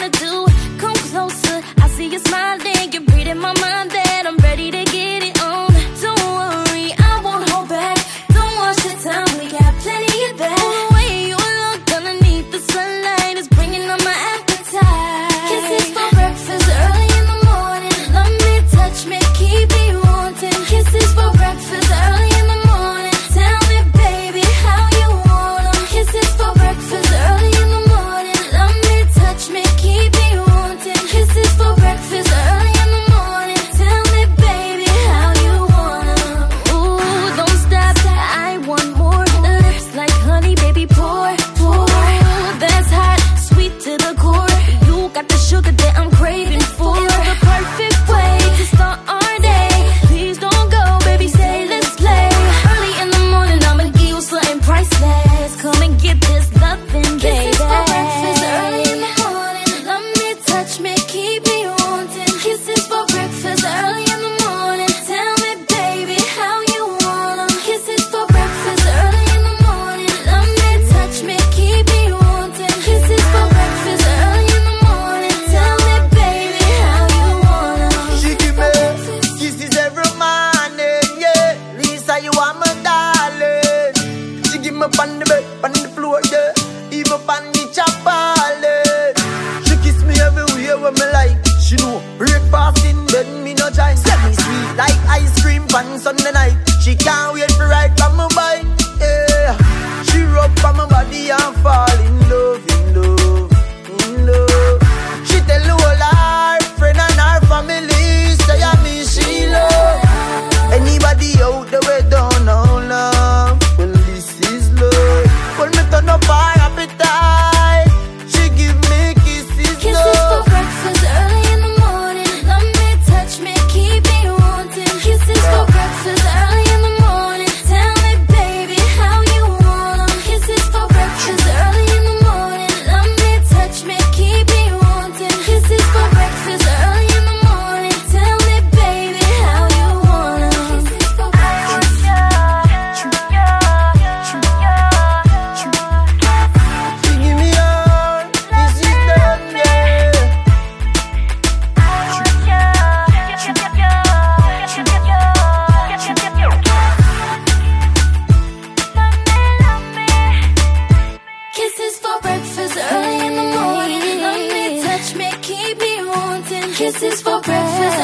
wanna do. Come closer, I see you smiling, you're reading my mind. touch me. ice cream on Sunday night. She can't wait for ride from my bike. Yeah, she rub on my body and fall. kisses for breakfast.